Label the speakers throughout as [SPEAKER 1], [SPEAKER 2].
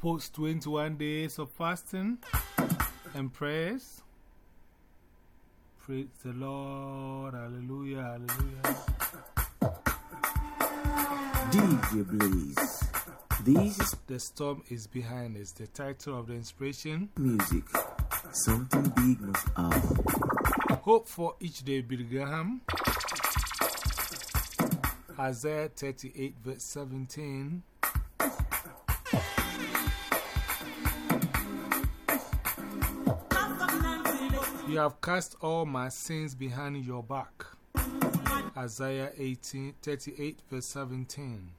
[SPEAKER 1] Post 21 days of fasting and prayers. Praise the Lord. Hallelujah. Hallelujah.
[SPEAKER 2] DJ Blaze. This
[SPEAKER 1] The storm is behind us. The title of the inspiration
[SPEAKER 2] music. Something big must happen.
[SPEAKER 1] Hope for each day, Billy Graham. Isaiah 38, verse 17. You have cast all my sins behind your back. Isaiah 18, 38, verse 17.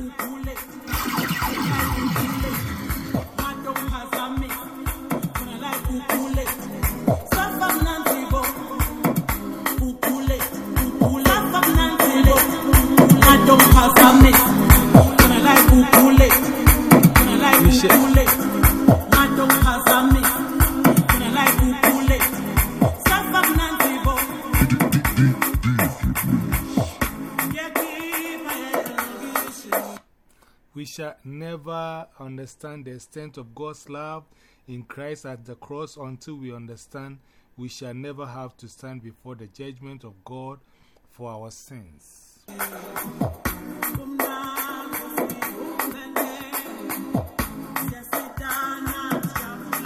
[SPEAKER 1] We shall never understand the extent of God's love in Christ at the cross until we understand we shall never have to stand before the judgment of God for our sins.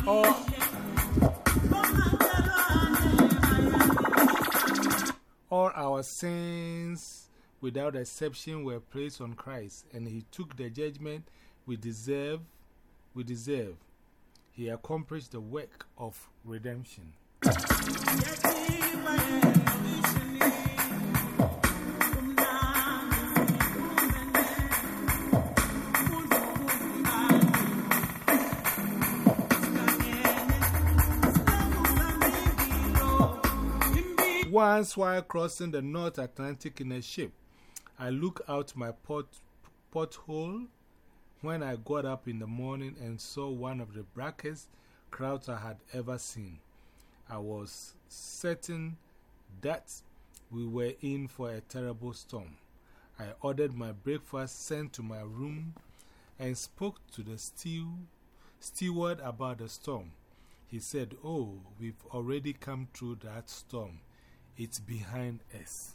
[SPEAKER 1] Oh. All our sins, without exception, were placed on Christ, and He took the judgment we deserve. We deserve. He accomplished the work of redemption. Once, while crossing the North Atlantic in a ship, I looked out my port, porthole when I got up in the morning and saw one of the blackest crowds I had ever seen. I was certain that we were in for a terrible storm. I ordered my breakfast sent to my room and spoke to the stew, steward about the storm. He said, Oh, we've already come through that storm. It's behind us.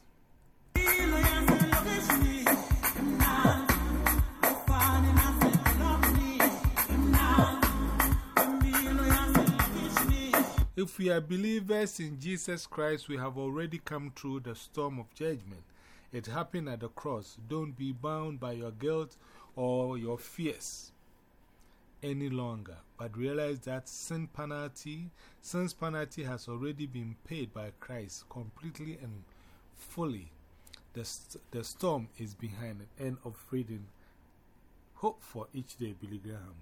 [SPEAKER 1] If we are believers in Jesus Christ, we have already come through the storm of judgment. It happened at the cross. Don't be bound by your guilt or your fears any longer, but realize that sin penalty, sin's penalty has already been paid by Christ completely and fully. The, st the storm is behind it. End of reading. Hope for each day, Billy Graham.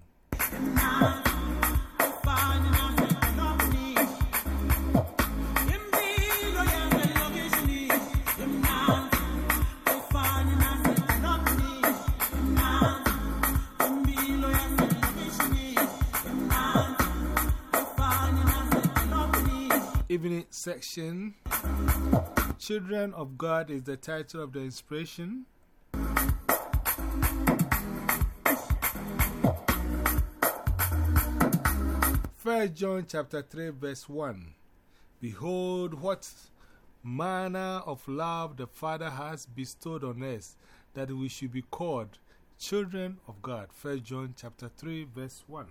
[SPEAKER 1] Evening section. Children of God is the title of the inspiration. First John chapter 3 verse 1 Behold what manner of love the Father has bestowed on us that we should be called children of God. First John chapter 3 verse 1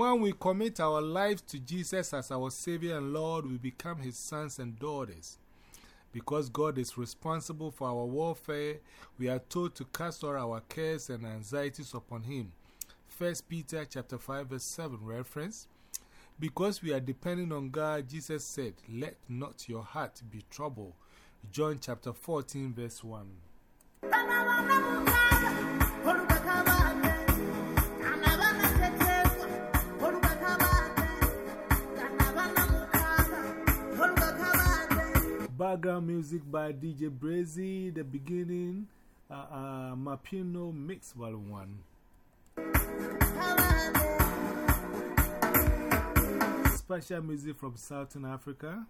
[SPEAKER 1] When we commit our lives to Jesus as our Savior and Lord, we become His sons and daughters. Because God is responsible for our warfare, we are told to cast all our cares and anxieties upon Him. 1 Peter chapter 5 verse 7 reference. Because we are depending on God, Jesus said, Let not your heart be troubled. John chapter 14 verse 1. Background music by DJ Brazy, the beginning, uh, uh, Mapino Mix Volume 1. Special music from Southern Africa.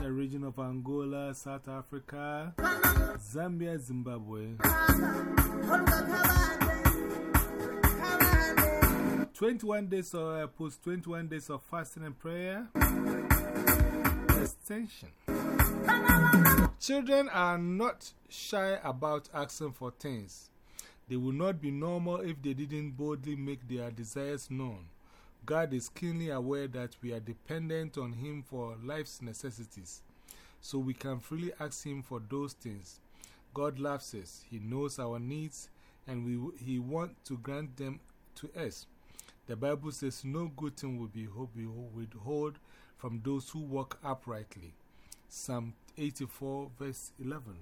[SPEAKER 1] The region of Angola, South Africa, Zambia, Zimbabwe. 21 days of uh, post 21 days of fasting and prayer. Extension. Children are not shy about asking for things. They would not be normal if they didn't boldly make their desires known. God is keenly aware that we are dependent on Him for life's necessities, so we can freely ask Him for those things. God loves us, He knows our needs, and we, He wants to grant them to us. The Bible says, No good thing will be withheld from those who walk uprightly. Psalm 84, verse 11.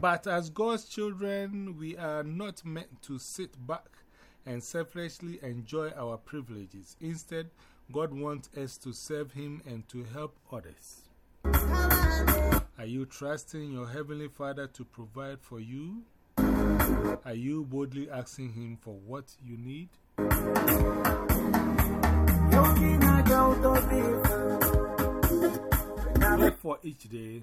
[SPEAKER 1] But as God's children, we are not meant to sit back and selfishly enjoy our privileges. Instead, God wants us to serve Him and to help others. Are you trusting your Heavenly Father to provide for you? Are you boldly asking Him for what you need? For each day.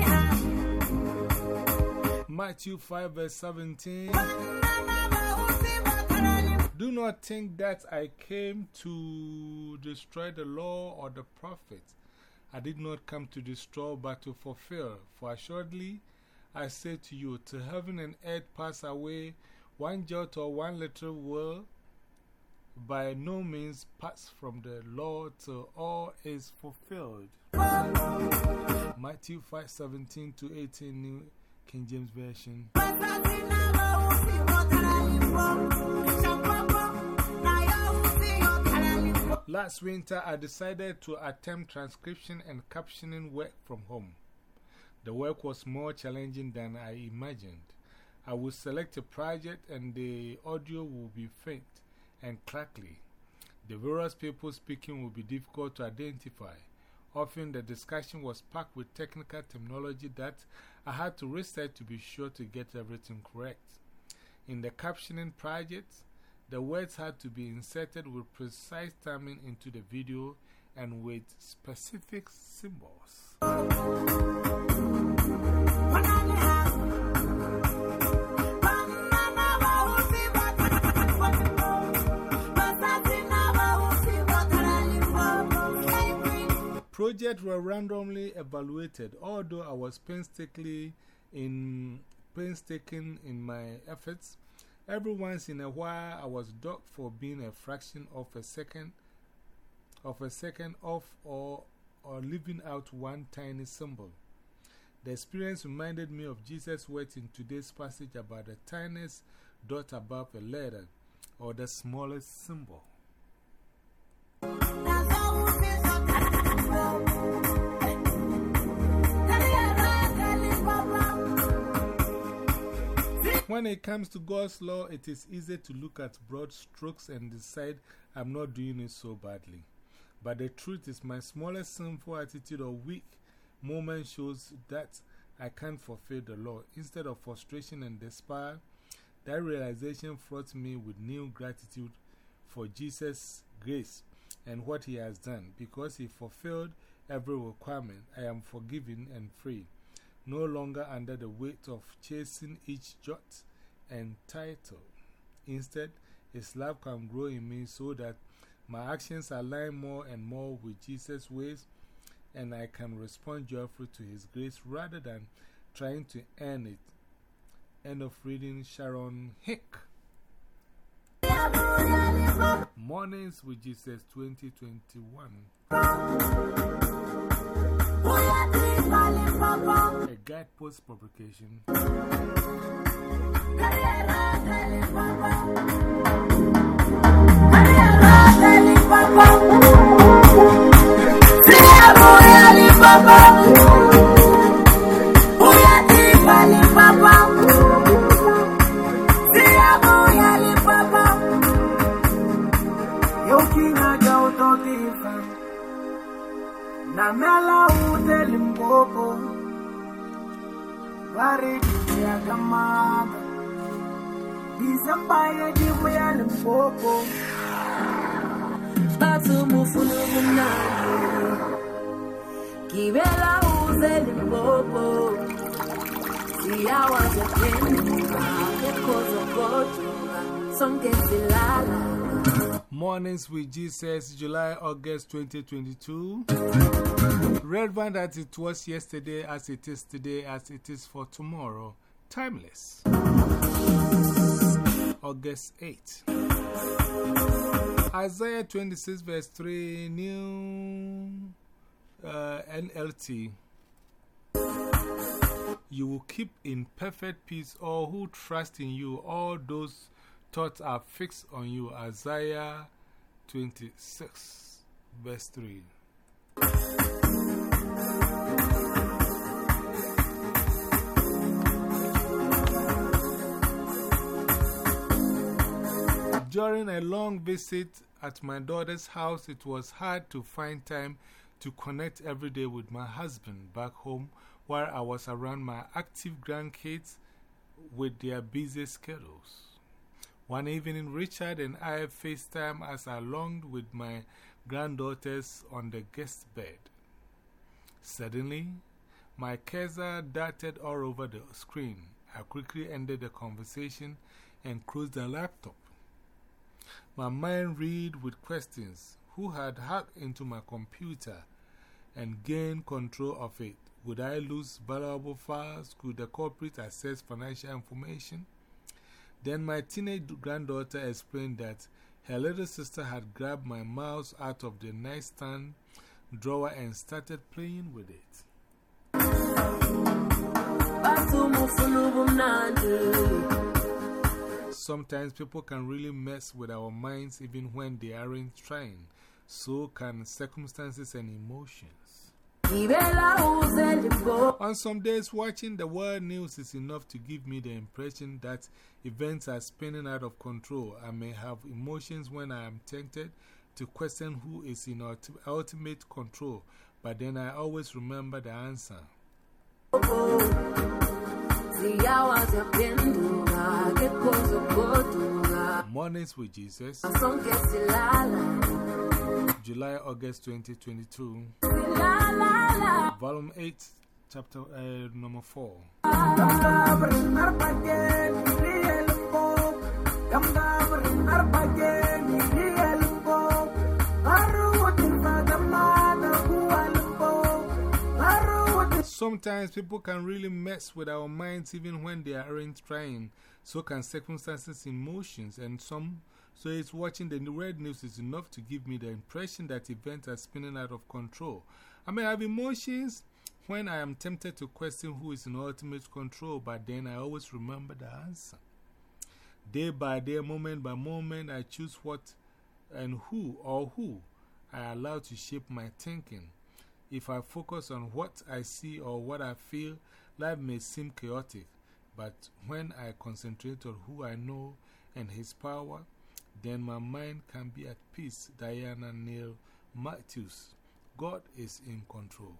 [SPEAKER 1] Matthew 5, verse 17. Do not think that I came to destroy the law or the prophets. I did not come to destroy but to fulfill. For assuredly, I say to you, till heaven and earth pass away, one jot or one letter will by no means pass from the law till all is fulfilled. Matthew 5 17 to 18, New King James Version. Last winter, I decided to attempt transcription and captioning work from home. The work was more challenging than I imagined. I would select a project and the audio would be faint and crackly. The various people speaking would be difficult to identify. Often the discussion was packed with technical terminology that I had to research to be sure to get everything correct. In the captioning project, the words had to be inserted with precise timing into the video and with specific symbols. Projects were randomly evaluated, although I was painstakingly in, painstaking in my efforts. Every once in a while, I was docked for being a fraction of a second, of a second off or, or leaving out one tiny symbol. The experience reminded me of Jesus' words in today's passage about the tiniest dot above a letter or the smallest symbol. When it comes to God's law, it is easy to look at broad strokes and decide I'm not doing it so badly. But the truth is, my smallest sinful attitude or weak moment shows that I can't fulfill the law. Instead of frustration and despair, that realization fraught me with new gratitude for Jesus' grace and what he has done. Because he fulfilled every requirement, I am forgiven and free, no longer under the weight of chasing each jot and tittle. Instead, his love can grow in me so that my actions align more and more with Jesus' ways, and I can respond joyfully to his grace rather than trying to earn it. End of reading Sharon Hinck. Mornings with Jesus 2021. A guidepost publication. Mornings with Jesus, July, August 2022. Relevant as it was yesterday, as it is today, as it is for tomorrow. Timeless. August 8. Isaiah 26, verse 3, New uh, NLT. You will keep in perfect peace all who trust in you, all those thoughts are fixed on you. Isaiah 26, verse 3. During a long visit at my daughter's house, it was hard to find time to connect every day with my husband back home while I was around my active grandkids with their busy schedules. One evening, Richard and I FaceTime as I longed with my granddaughters on the guest bed. Suddenly, my cursor darted all over the screen. I quickly ended the conversation and closed the laptop. My mind reeled with questions who had hacked into my computer and gained control of it? Would I lose valuable files? Could the corporate access financial information? Then my teenage granddaughter explained that her little sister had grabbed my mouse out of the nightstand drawer and started playing with it. Sometimes people can really mess with our minds even when they aren't trying. So can circumstances and emotions. On some days, watching the world news is enough to give me the impression that events are spinning out of control. I may have emotions when I am tempted to question who is in ultimate control, but then I always remember the answer. Mornings with Jesus, July, August 2022, Volume 8, Chapter uh, number 4. Sometimes people can really mess with our minds even when they aren't trying. So can circumstances, emotions, and some. So it's watching the red news is enough to give me the impression that events are spinning out of control. I may have emotions when I am tempted to question who is in ultimate control, but then I always remember the answer. Day by day, moment by moment, I choose what and who or who I allow to shape my thinking. If I focus on what I see or what I feel, life may seem chaotic. But when I concentrate on who I know and His power, then my mind can be at peace. Dianne Neal Matthews. God is in control.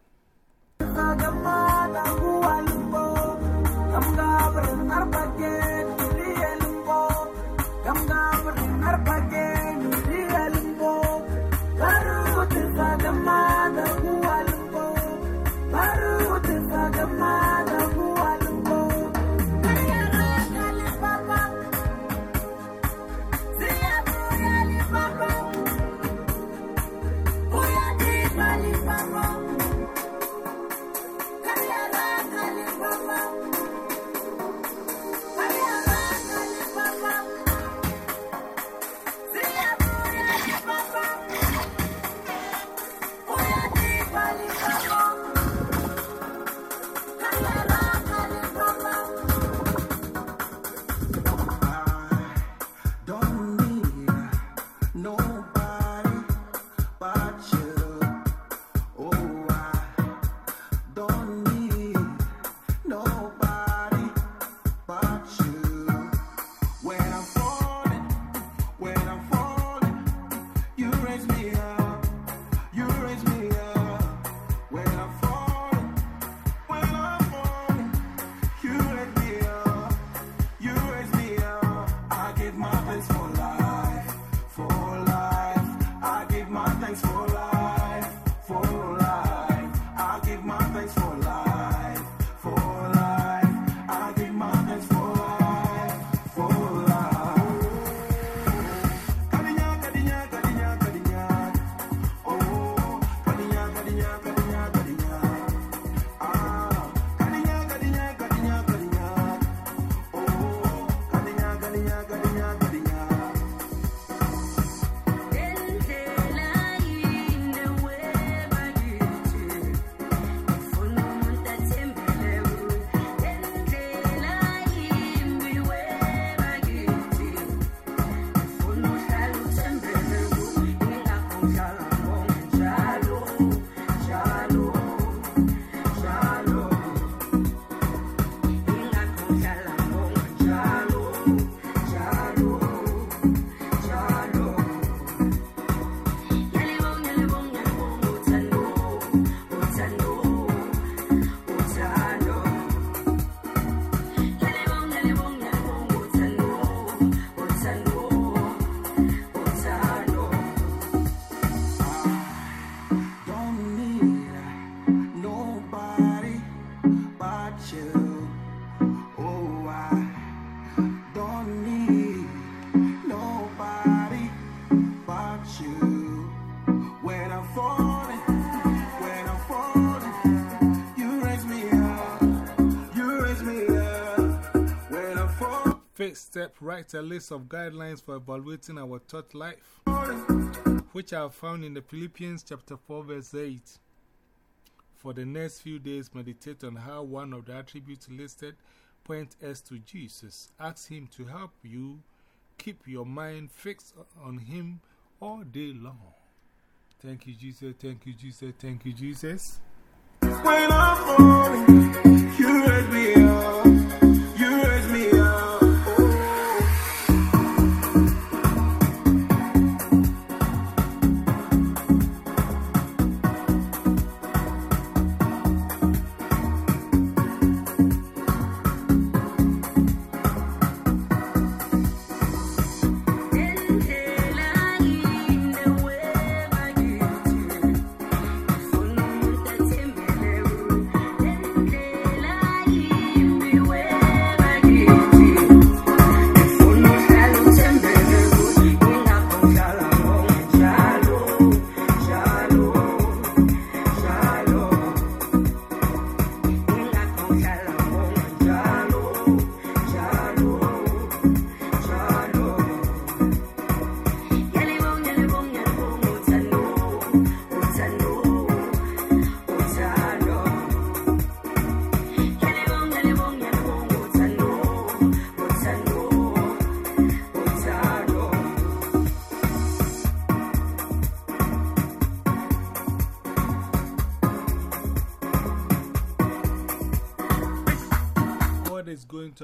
[SPEAKER 1] Step, write a list of guidelines for evaluating our thought life, which are found in the Philippians chapter 4, verse 8. For the next few days, meditate on how one of the attributes listed point us to Jesus. Ask Him to help you keep your mind fixed on Him all day long. Thank you, Jesus. Thank you, Jesus. Thank you, Jesus.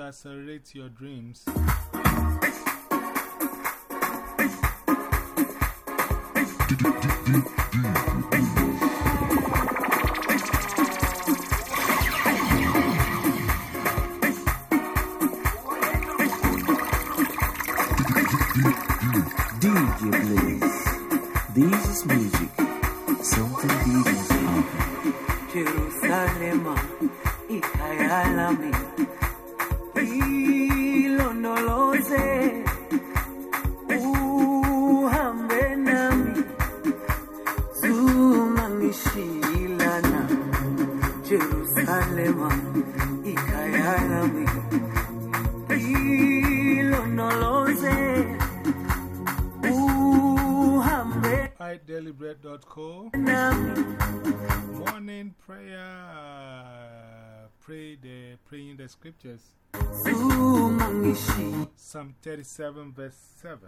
[SPEAKER 1] Accelerate your dreams.
[SPEAKER 2] DJ Blaze. This is music.
[SPEAKER 1] Psalm 37, verse 7.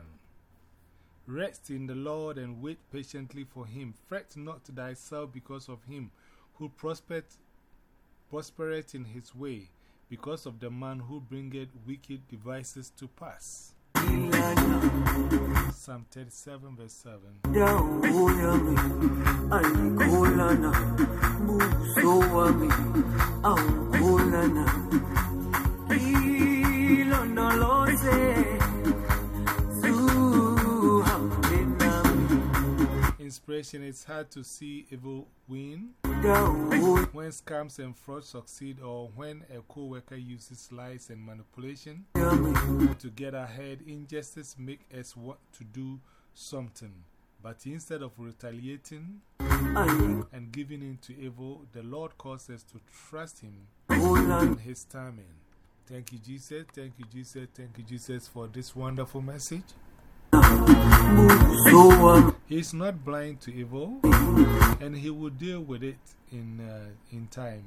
[SPEAKER 1] Rest in the Lord and wait patiently for him. Fret not thyself because of him who prospereth, in his way, because of the man who bringeth wicked devices to pass. Psalm 37, verse 7.
[SPEAKER 3] Dawo yami ayikholana buso wami awukholana ilondoloze zuhambe nami
[SPEAKER 1] Inspiration It's hard to see evil win when scams and fraud succeed, or when a co worker uses lies and manipulation to get ahead. Injustice makes us want to do something. But instead of retaliating and giving in to evil, the Lord causes us to trust Him in His timing. Thank you, Jesus. Thank you, Jesus. Thank you, Jesus, for this wonderful message. He is not blind to evil, and He will deal with it in, uh, in time.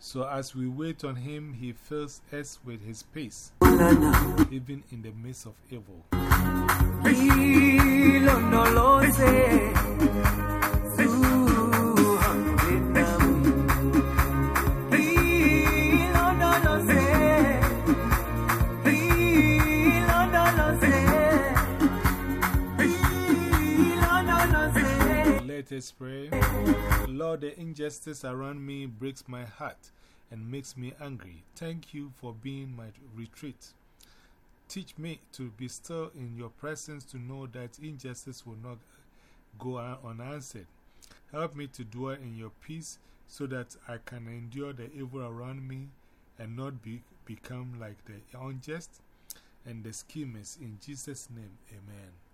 [SPEAKER 1] So, as we wait on Him, He fills us with His peace, even in the midst of evil. Us pray. Lord, the injustice around me breaks my heart and makes me angry. Thank you for being my retreat. Teach me to be still in your presence to know that injustice will not go unanswered. Help me to dwell in your peace so that I can endure the evil around me and not be, become like the unjust and the schemers. In Jesus' name, amen.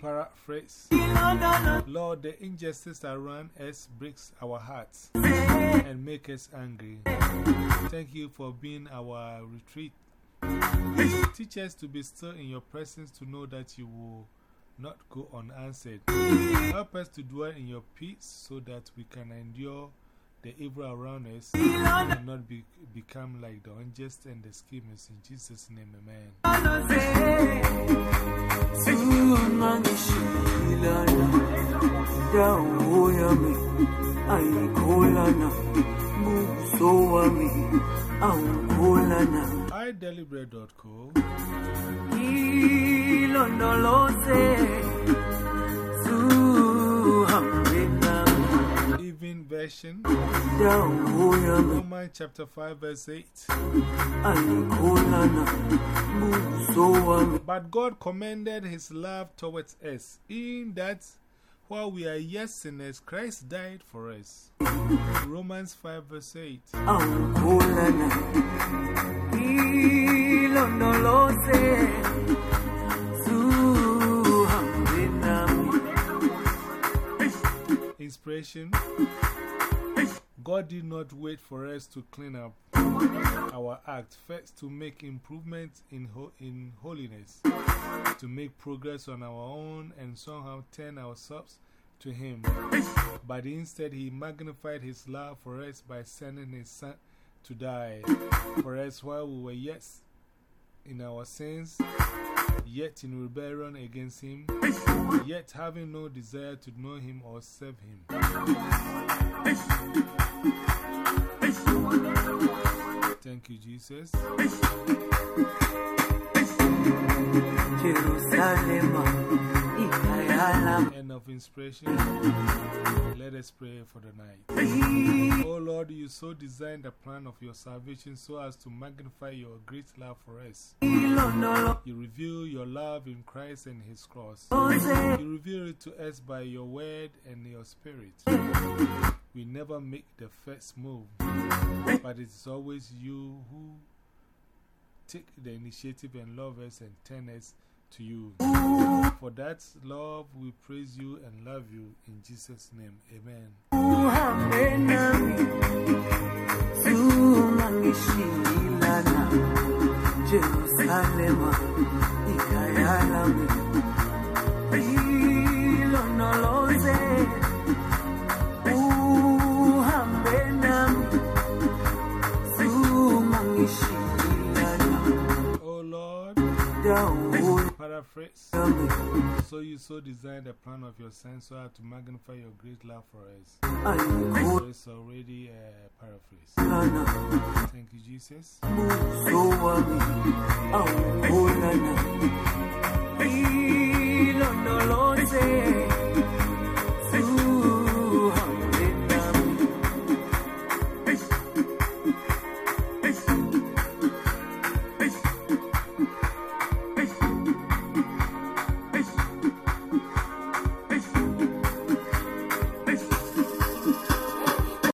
[SPEAKER 1] Paraphrase Lord, the injustice around us breaks our hearts and make us angry. Thank you for being our retreat. Teach us to be still in your presence to know that you will not go unanswered. Help us to dwell in your peace so that we can endure the evil around us and not be, become like the unjust and the schemers. In Jesus' name, amen. iDeliberate.co Even version. Romans chapter 5 verse 8 But God commended his love towards us in that while we are yet sinners, Christ died for us. Romans 5 verse 8 Inspiration God did not wait for us to clean up our act, first to make improvements in, ho in holiness, to make progress on our own, and somehow turn ourselves to Him. But instead, He magnified His love for us by sending His Son to die for us while we were yet in our sins, yet in rebellion against Him, yet having no desire to know Him or serve Him. Thank you, Jesus. Of inspiration. Let us pray for the night. Oh Lord, you so designed the plan of your salvation so as to magnify your great love for us. You reveal your love in Christ and His cross. You reveal it to us by your word and your spirit. We never make the first move, but it's always you who take the initiative and love us and turn us to you. For that love, we praise you and love you in Jesus' name. Amen.
[SPEAKER 3] Jerusalem,
[SPEAKER 1] Fritz. So you so designed the plan of your son so as to magnify your great love for us. So it's already uh, a paraphrase. Thank you, Jesus.